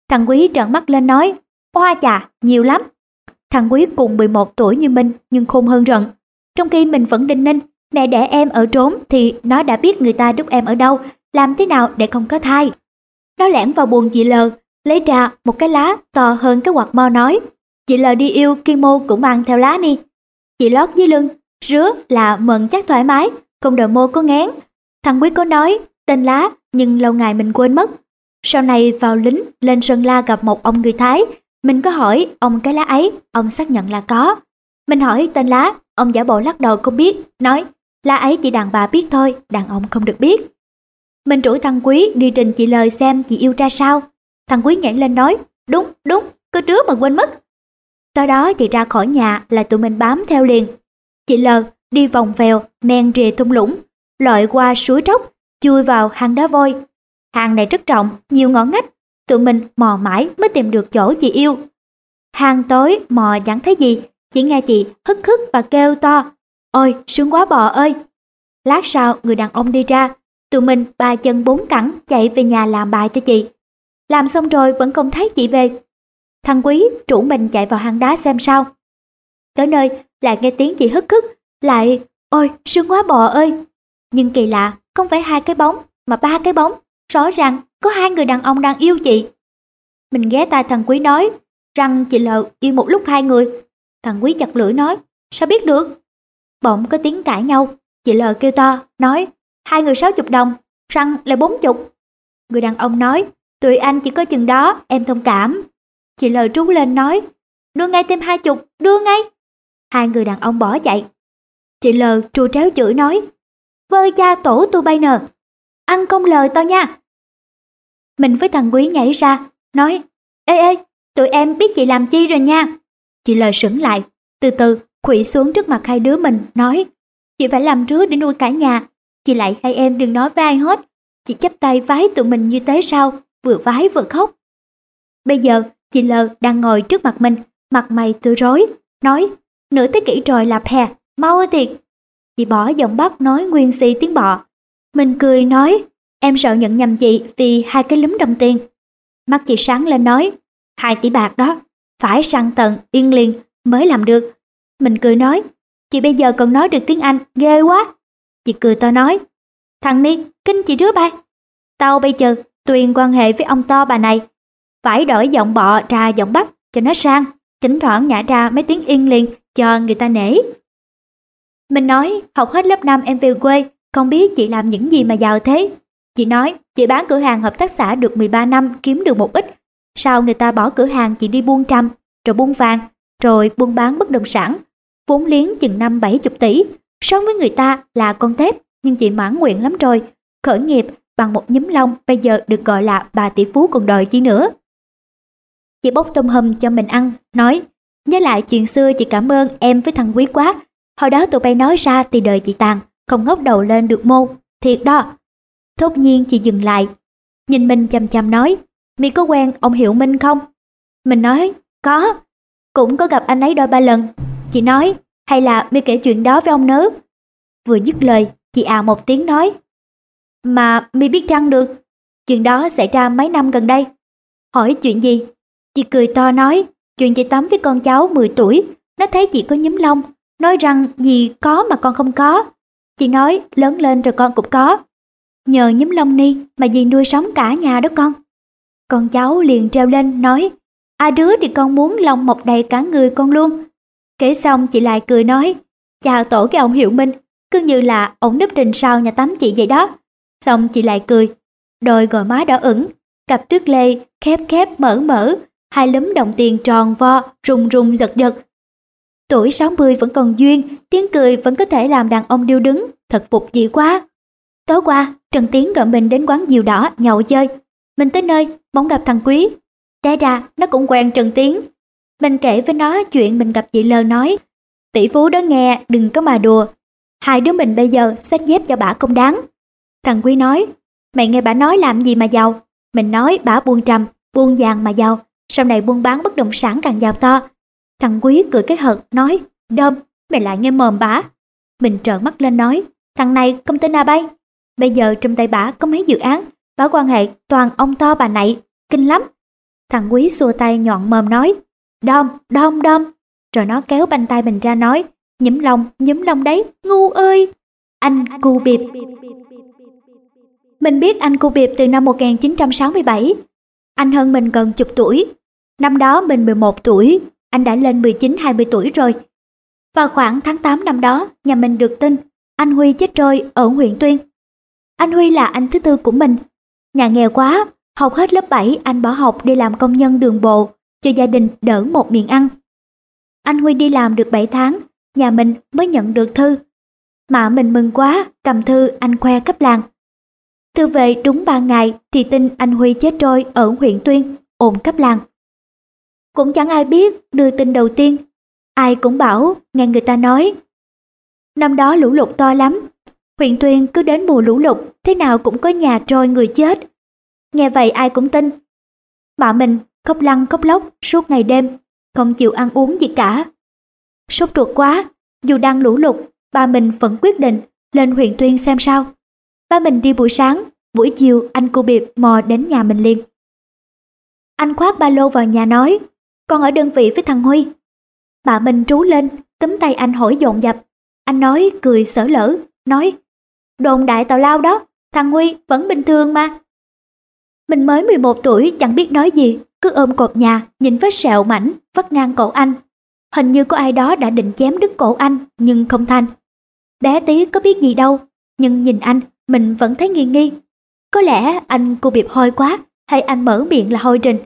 Thằng Quý trợn mắt lên nói, oa chà, nhiều lắm. Thằng Quý cùng 11 tuổi như mình nhưng khôn hơn rận. Trong khi mình vẫn đinh ninh, mẹ đẻ em ở trốn thì nó đã biết người ta đúc em ở đâu, làm thế nào để không có thai. Nó lẻn vào buồn chị L, lấy ra một cái lá to hơn cái quạt mo nói, chị L đi yêu Kim mô cũng mang theo lá đi. Chị lót dưới lưng, rứa là mận chắc thoải mái, không đợi mô có ngán. Thằng Quý có nói tên lá nhưng lâu ngày mình quên mất. Sau này vào lính lên Sơn La gặp một ông người Thái, mình có hỏi ông cái lá ấy, ông xác nhận là có. Mình hỏi tên lá, ông giả bộ lắc đầu không biết, nói lá ấy chỉ đàn bà biết thôi, đàn ông không được biết. Mình rủ thằng Quý đi trình chị lời xem chị yêu ra sao. Thằng Quý nhảy lên nói, đúng, đúng, cứ trước mà quên mất. tới đó chị ra khỏi nhà là tụi mình bám theo liền. Chị L đi vòng vèo, men rìa thung lũng, lội qua suối trốc, chui vào hang đá vôi. Hang này rất rộng, nhiều ngõ ngách, tụi mình mò mãi mới tìm được chỗ chị yêu. Hang tối mò chẳng thấy gì, chỉ nghe chị hức hức và kêu to. Ôi, sướng quá bò ơi! Lát sau, người đàn ông đi ra, tụi mình ba chân bốn cẳng chạy về nhà làm bài cho chị. Làm xong rồi vẫn không thấy chị về. Thằng Quý chủ mình chạy vào hang đá xem sao. Tới nơi lại nghe tiếng chị hức hức, lại ôi sướng quá bò ơi. Nhưng kỳ lạ, không phải hai cái bóng mà ba cái bóng, rõ ràng có hai người đàn ông đang yêu chị. Mình ghé tai thằng Quý nói rằng chị Lợ yêu một lúc hai người. Thằng Quý chặt lưỡi nói, sao biết được? Bỗng có tiếng cãi nhau, chị Lợ kêu to, nói hai người sáu chục đồng, răng là bốn chục. Người đàn ông nói, tụi anh chỉ có chừng đó, em thông cảm. Chị Lợ trú lên nói, đưa ngay thêm hai chục, đưa ngay. Hai người đàn ông bỏ chạy. Chị Lờ trù tréo chửi nói, vơi cha tổ tôi bay nờ, ăn công lời tao nha. Mình với thằng Quý nhảy ra, nói, ê ê, tụi em biết chị làm chi rồi nha. Chị lời sững lại, từ từ khủy xuống trước mặt hai đứa mình, nói, chị phải làm rứa để nuôi cả nhà. Chị lại hai em đừng nói với ai hết, chị chấp tay vái tụi mình như thế sao, vừa vái vừa khóc. Bây giờ, chị L đang ngồi trước mặt mình, mặt mày tươi rối, nói, nửa thế kỷ rồi lạp hè, mau ơi thiệt. Chị bỏ giọng bắc nói nguyên si tiếng bọ. Mình cười nói, Em sợ nhận nhầm chị vì hai cái lúm đồng tiền. Mắt chị sáng lên nói, hai tỷ bạc đó, phải sang tận yên liền mới làm được. Mình cười nói, chị bây giờ còn nói được tiếng Anh, ghê quá. Chị cười to nói, thằng Ni, kinh chị rứa bay. Tao bây giờ tuyền quan hệ với ông to bà này. Phải đổi giọng bọ ra giọng bắc cho nó sang, chỉnh thoảng nhả ra mấy tiếng yên liền cho người ta nể. Mình nói, học hết lớp 5 em về quê, không biết chị làm những gì mà giàu thế. Chị nói, chị bán cửa hàng hợp tác xã được 13 năm kiếm được một ít. sau người ta bỏ cửa hàng chị đi buôn trăm, rồi buôn vàng, rồi buôn bán bất động sản. Vốn liếng chừng năm bảy chục tỷ. Sống với người ta là con tép, nhưng chị mãn nguyện lắm rồi. Khởi nghiệp bằng một nhúm lông bây giờ được gọi là bà tỷ phú còn đợi chi nữa. Chị bốc tôm hùm cho mình ăn, nói Nhớ lại chuyện xưa chị cảm ơn em với thằng quý quá. Hồi đó tụi bay nói ra thì đời chị tàn, không ngóc đầu lên được môn, Thiệt đó. Thốt nhiên chị dừng lại. Nhìn mình chăm chăm nói Mi có quen ông Hiệu Minh không? Mình nói có. Cũng có gặp anh ấy đôi ba lần. Chị nói hay là Mi kể chuyện đó với ông nớ. Vừa dứt lời, chị à một tiếng nói Mà Mi biết chăng được Chuyện đó xảy ra mấy năm gần đây Hỏi chuyện gì Chị cười to nói chuyện chị tắm với con cháu 10 tuổi Nó thấy chị có nhúm lông Nói rằng gì có mà con không có Chị nói lớn lên rồi con cũng có Nhờ nhúm lông ni mà dì nuôi sống cả nhà đó con Con cháu liền treo lên nói a đứa thì con muốn lông mọc đầy cả người con luôn Kể xong chị lại cười nói Chào tổ cái ông Hiệu Minh cứ như là ổng núp trình sau nhà tắm chị vậy đó. Xong chị lại cười, đôi gò má đỏ ửng, cặp tuyết lê khép khép mở mở, hai lúm đồng tiền tròn vo, rung rung giật giật. Tuổi 60 vẫn còn duyên, tiếng cười vẫn có thể làm đàn ông điêu đứng, thật phục dị quá. Tối qua, Trần Tiến gọi mình đến quán diều đỏ nhậu chơi. Mình tới nơi, bỗng gặp thằng Quý. Té ra, nó cũng quen Trần Tiến. Mình kể với nó chuyện mình gặp chị L nói. Tỷ phú đó nghe, đừng có mà đùa, Hai đứa mình bây giờ xách dép cho bà không đáng. Thằng Quý nói, mày nghe bà nói làm gì mà giàu. Mình nói bà buôn trầm, buôn vàng mà giàu. Sau này buôn bán bất động sản càng giàu to. Thằng Quý cười cái hận, nói, đơm, mày lại nghe mồm bả Mình trợn mắt lên nói, thằng này công ty nào bay? Bây giờ trong tay bả có mấy dự án, bả quan hệ toàn ông to bà nạy, kinh lắm. Thằng Quý xua tay nhọn mồm nói, đom, đom, đom. Rồi nó kéo banh tay mình ra nói, Nhấm lòng, nhấm lòng đấy, ngu ơi! Anh cu Biệp Mình biết anh cu Biệp từ năm 1967. Anh hơn mình gần chục tuổi. Năm đó mình 11 tuổi, anh đã lên 19-20 tuổi rồi. Vào khoảng tháng 8 năm đó, nhà mình được tin anh Huy chết trôi ở huyện Tuyên. Anh Huy là anh thứ tư của mình. Nhà nghèo quá, học hết lớp 7 anh bỏ học đi làm công nhân đường bộ, cho gia đình đỡ một miệng ăn. Anh Huy đi làm được 7 tháng nhà mình mới nhận được thư. Mà mình mừng quá, cầm thư anh khoe cấp làng. Thư về đúng ba ngày thì tin anh Huy chết trôi ở huyện Tuyên, ồn cấp làng. Cũng chẳng ai biết đưa tin đầu tiên. Ai cũng bảo, nghe người ta nói. Năm đó lũ lụt to lắm. Huyện Tuyên cứ đến mùa lũ lụt, thế nào cũng có nhà trôi người chết. Nghe vậy ai cũng tin. Bà mình khóc lăn khóc lóc suốt ngày đêm, không chịu ăn uống gì cả. Sốt ruột quá, dù đang lũ lụt, ba mình vẫn quyết định lên huyện Tuyên xem sao. Ba mình đi buổi sáng, buổi chiều anh cô Biệp mò đến nhà mình liền. Anh khoác ba lô vào nhà nói, con ở đơn vị với thằng Huy. Bà minh trú lên, túm tay anh hỏi dồn dập. Anh nói cười sở lỡ, nói, đồn đại tào lao đó, thằng Huy vẫn bình thường mà. Mình mới 11 tuổi chẳng biết nói gì, cứ ôm cột nhà, nhìn vết sẹo mảnh, vắt ngang cổ anh, Hình như có ai đó đã định chém đứt cổ anh, nhưng không thành. Bé tí có biết gì đâu, nhưng nhìn anh, mình vẫn thấy nghi nghi. Có lẽ anh cô biệp hôi quá, hay anh mở miệng là hôi trình.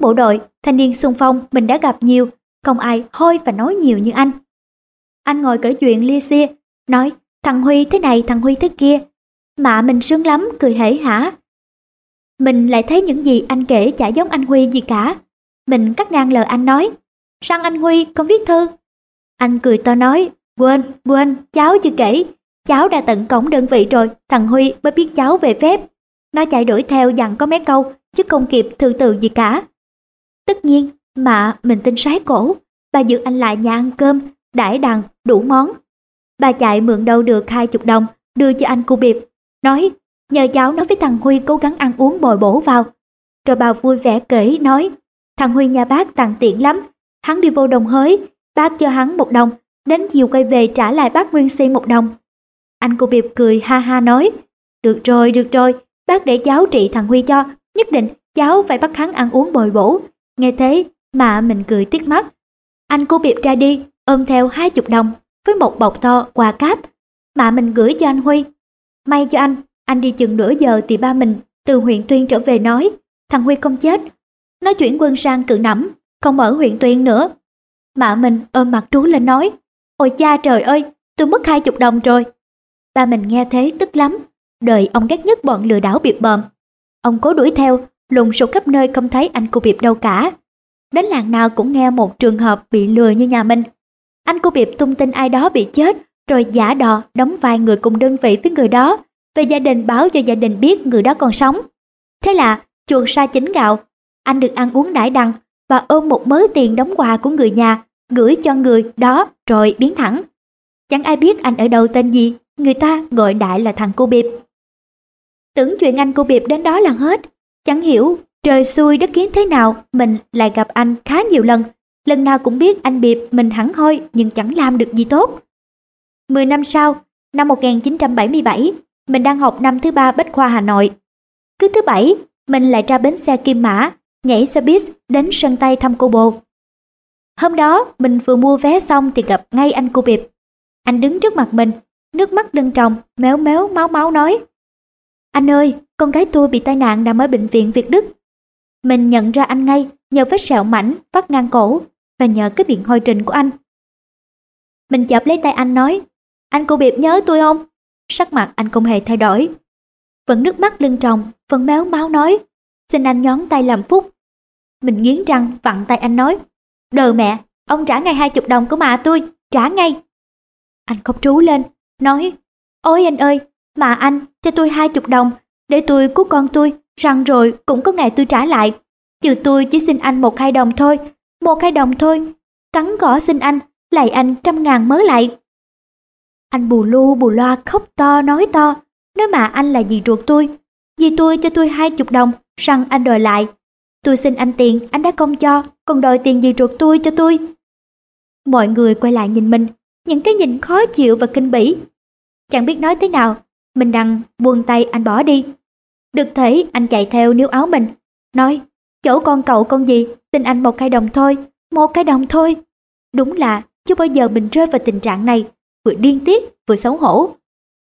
Bộ đội, thanh niên xung phong mình đã gặp nhiều, không ai hôi và nói nhiều như anh. Anh ngồi kể chuyện lia xia, nói thằng Huy thế này thằng Huy thế kia. Mạ mình sướng lắm, cười hể hả. Mình lại thấy những gì anh kể chả giống anh Huy gì cả. Mình cắt ngang lời anh nói, Sang anh Huy không viết thư. Anh cười to nói, quên, quên, cháu chưa kể. Cháu đã tận cổng đơn vị rồi, thằng Huy mới biết cháu về phép. Nó chạy đuổi theo dặn có mấy câu, chứ không kịp thư từ gì cả. Tất nhiên, mà mình tin sái cổ, bà giữ anh lại nhà ăn cơm, đãi đằng, đủ món. Bà chạy mượn đâu được hai chục đồng, đưa cho anh cô Biệp, nói nhờ cháu nói với thằng Huy cố gắng ăn uống bồi bổ vào. Rồi bà vui vẻ kể nói, thằng Huy nhà bác tặng tiện lắm, Hắn đi vô đồng hới, bác cho hắn một đồng, đến chiều quay về trả lại bác Nguyên Si một đồng. Anh cô Biệp cười ha ha nói, được rồi, được rồi, bác để cháu trị thằng Huy cho, nhất định cháu phải bắt hắn ăn uống bồi bổ. Nghe thế mà mình cười tiếc mắt. Anh cô Biệp ra đi, ôm theo hai chục đồng với một bọc to quà cáp mà mình gửi cho anh Huy. May cho anh, anh đi chừng nửa giờ thì ba mình từ huyện Tuyên trở về nói, thằng Huy không chết. Nó chuyển quân sang cự nẫm, không ở huyện Tuyên nữa. Mạ mình ôm mặt trú lên nói, ôi cha trời ơi, tôi mất hai chục đồng rồi. Ba mình nghe thế tức lắm, đời ông ghét nhất bọn lừa đảo biệt bợm. Ông cố đuổi theo, lùng sục khắp nơi không thấy anh cô Biệp đâu cả. Đến làng nào cũng nghe một trường hợp bị lừa như nhà mình. Anh cô Biệp tung tin ai đó bị chết, rồi giả đò đóng vai người cùng đơn vị với người đó, về gia đình báo cho gia đình biết người đó còn sống. Thế là chuột sa chính gạo, anh được ăn uống đãi đằng và ôm một mớ tiền đóng quà của người nhà, gửi cho người đó rồi biến thẳng. Chẳng ai biết anh ở đâu tên gì, người ta gọi đại là thằng cô Biệp. Tưởng chuyện anh cô Biệp đến đó là hết, chẳng hiểu trời xui đất kiến thế nào mình lại gặp anh khá nhiều lần. Lần nào cũng biết anh Biệp mình hẳn hoi nhưng chẳng làm được gì tốt. Mười năm sau, năm 1977, mình đang học năm thứ ba Bách Khoa Hà Nội. Cứ thứ bảy, mình lại ra bến xe Kim Mã, nhảy xe buýt đến sân Tây thăm cô bồ. Hôm đó, mình vừa mua vé xong thì gặp ngay anh cô Biệp. Anh đứng trước mặt mình, nước mắt lưng tròng, méo méo máu máu nói. Anh ơi, con gái tôi bị tai nạn nằm ở bệnh viện Việt Đức. Mình nhận ra anh ngay nhờ vết sẹo mảnh vắt ngang cổ và nhờ cái miệng hồi trình của anh. Mình chợp lấy tay anh nói, anh cô Biệp nhớ tôi không? Sắc mặt anh không hề thay đổi. Vẫn nước mắt lưng tròng, vẫn méo máu nói, xin anh nhón tay làm phúc. Mình nghiến răng vặn tay anh nói, đờ mẹ, ông trả ngay hai chục đồng của mà tôi, trả ngay. Anh khóc trú lên, nói, ôi anh ơi, mà anh cho tôi hai chục đồng, để tôi cứu con tôi, rằng rồi cũng có ngày tôi trả lại. Chứ tôi chỉ xin anh một hai đồng thôi, một hai đồng thôi. Cắn gõ xin anh, lạy anh trăm ngàn mớ lại. Anh bù lu bù loa khóc to nói to, nói mà anh là dì ruột tôi. Dì tôi cho tôi hai chục đồng, rằng anh đòi lại. Tôi xin anh tiền, anh đã không cho, còn đòi tiền dì ruột tôi cho tôi. Mọi người quay lại nhìn mình, những cái nhìn khó chịu và kinh bỉ. Chẳng biết nói thế nào, mình đằng buông tay anh bỏ đi. Được thấy anh chạy theo níu áo mình, nói, chỗ con cậu con gì, xin anh một cái đồng thôi, một cái đồng thôi. Đúng là chưa bao giờ mình rơi vào tình trạng này, vừa điên tiết vừa xấu hổ.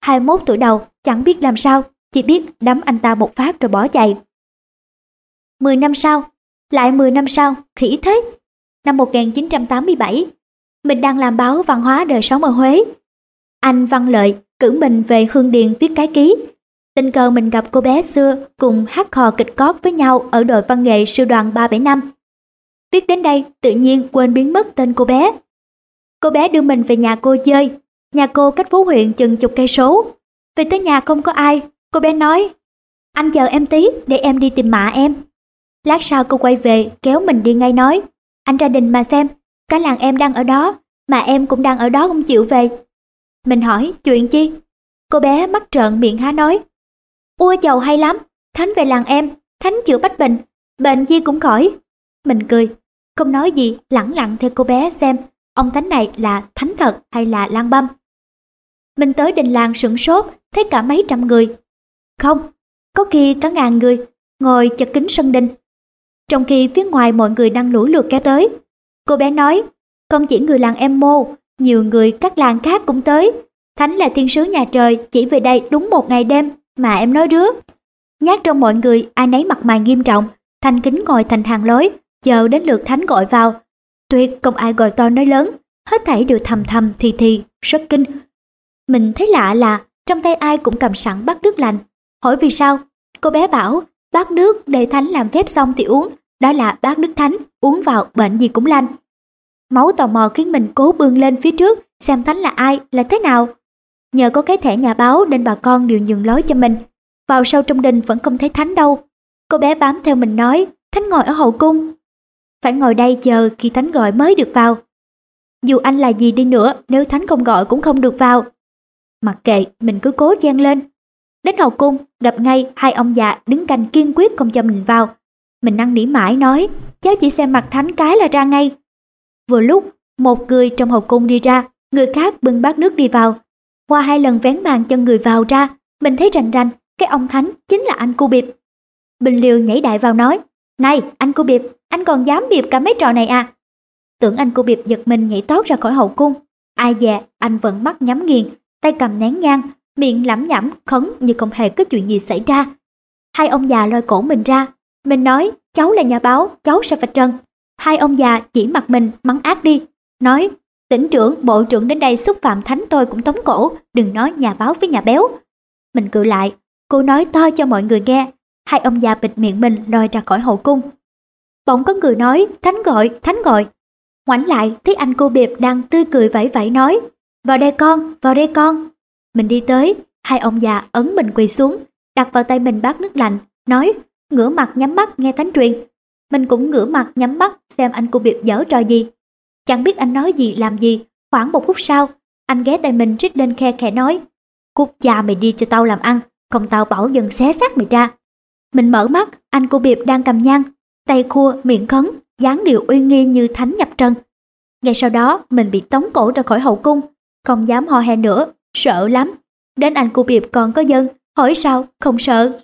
21 tuổi đầu chẳng biết làm sao, chỉ biết đấm anh ta một phát rồi bỏ chạy. 10 năm sau, lại 10 năm sau, khỉ thế. Năm 1987, mình đang làm báo văn hóa đời sống ở Huế. Anh Văn Lợi cử mình về Hương Điền viết cái ký. Tình cờ mình gặp cô bé xưa cùng hát hò kịch cót với nhau ở đội văn nghệ sư đoàn 375. Tuyết đến đây tự nhiên quên biến mất tên cô bé. Cô bé đưa mình về nhà cô chơi. Nhà cô cách Phú huyện chừng chục cây số. Về tới nhà không có ai, cô bé nói Anh chờ em tí để em đi tìm mạ em. Lát sau cô quay về kéo mình đi ngay nói Anh ra đình mà xem, cả làng em đang ở đó, mà em cũng đang ở đó không chịu về. Mình hỏi chuyện chi? Cô bé mắt trợn miệng há nói ua chầu hay lắm, Thánh về làng em, Thánh chữa bách bệnh, bệnh chi cũng khỏi. Mình cười, không nói gì, lẳng lặng theo cô bé xem ông Thánh này là Thánh thật hay là lang băm. Mình tới đình làng sửng sốt, thấy cả mấy trăm người. Không, có khi cả ngàn người, ngồi chật kính sân đình. Trong khi phía ngoài mọi người đang lũ lượt kéo tới. Cô bé nói, không chỉ người làng em mô, nhiều người các làng khác cũng tới. Thánh là thiên sứ nhà trời, chỉ về đây đúng một ngày đêm mà em nói rứa. Nhát trong mọi người, ai nấy mặt mày nghiêm trọng, thanh kính ngồi thành hàng lối, chờ đến lượt Thánh gọi vào. Tuyệt không ai gọi to nói lớn, hết thảy đều thầm thầm thì thì, rất kinh. Mình thấy lạ là trong tay ai cũng cầm sẵn bát nước lạnh. Hỏi vì sao? Cô bé bảo bát nước để Thánh làm phép xong thì uống, đó là bát nước Thánh, uống vào bệnh gì cũng lành. Máu tò mò khiến mình cố bươn lên phía trước xem Thánh là ai, là thế nào. Nhờ có cái thẻ nhà báo nên bà con đều nhường lối cho mình. Vào sâu trong đình vẫn không thấy Thánh đâu. Cô bé bám theo mình nói, Thánh ngồi ở hậu cung. Phải ngồi đây chờ khi Thánh gọi mới được vào. Dù anh là gì đi nữa, nếu Thánh không gọi cũng không được vào. Mặc kệ, mình cứ cố chen lên. Đến hậu cung, gặp ngay hai ông già đứng canh kiên quyết không cho mình vào. Mình năn nỉ mãi nói, cháu chỉ xem mặt Thánh cái là ra ngay. Vừa lúc, một người trong hậu cung đi ra, người khác bưng bát nước đi vào. Qua hai lần vén màn cho người vào ra, mình thấy rành rành, cái ông Thánh chính là anh cô Biệp. Bình liều nhảy đại vào nói, Này, anh cô Biệp, anh còn dám biệp cả mấy trò này à? Tưởng anh cô Biệp giật mình nhảy tót ra khỏi hậu cung. Ai dè, anh vẫn mắt nhắm nghiền, tay cầm nén nhang, miệng lẩm nhẩm khấn như không hề có chuyện gì xảy ra. Hai ông già lôi cổ mình ra, mình nói cháu là nhà báo, cháu sẽ vạch trần. Hai ông già chỉ mặt mình mắng ác đi, nói tỉnh trưởng, bộ trưởng đến đây xúc phạm thánh tôi cũng tống cổ, đừng nói nhà báo với nhà béo. Mình cự lại, cô nói to cho mọi người nghe, hai ông già bịt miệng mình lôi ra khỏi hậu cung. Bỗng có người nói, thánh gọi, thánh gọi. Ngoảnh lại, thấy anh cô Biệp đang tươi cười vẫy vẫy nói, vào đây con, vào đây con. Mình đi tới, hai ông già ấn mình quỳ xuống, đặt vào tay mình bát nước lạnh, nói, ngửa mặt nhắm mắt nghe thánh truyền. Mình cũng ngửa mặt nhắm mắt xem anh cô biệt dở trò gì. Chẳng biết anh nói gì làm gì, khoảng một phút sau, anh ghé tay mình rít lên khe khẽ nói, cút cha mày đi cho tao làm ăn, không tao bảo dân xé xác mày ra. Mình mở mắt, anh cô biệt đang cầm nhang, tay khua, miệng khấn, dáng điệu uy nghi như thánh nhập trần. Ngay sau đó, mình bị tống cổ ra khỏi hậu cung, không dám ho he nữa, sợ lắm. Đến anh cô biệt còn có dân, hỏi sao, không sợ.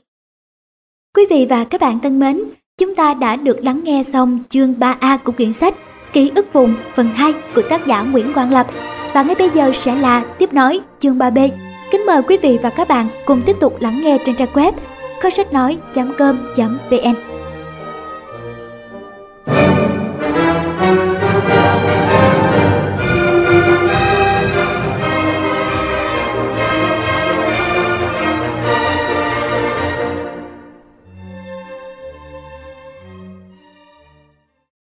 Quý vị và các bạn thân mến, chúng ta đã được lắng nghe xong chương 3A của quyển sách Ký ức vùng, phần 2 của tác giả Nguyễn Quang Lập và ngay bây giờ sẽ là tiếp nói chương 3B. Kính mời quý vị và các bạn cùng tiếp tục lắng nghe trên trang web kho sách nói.com.vn.